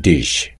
dish.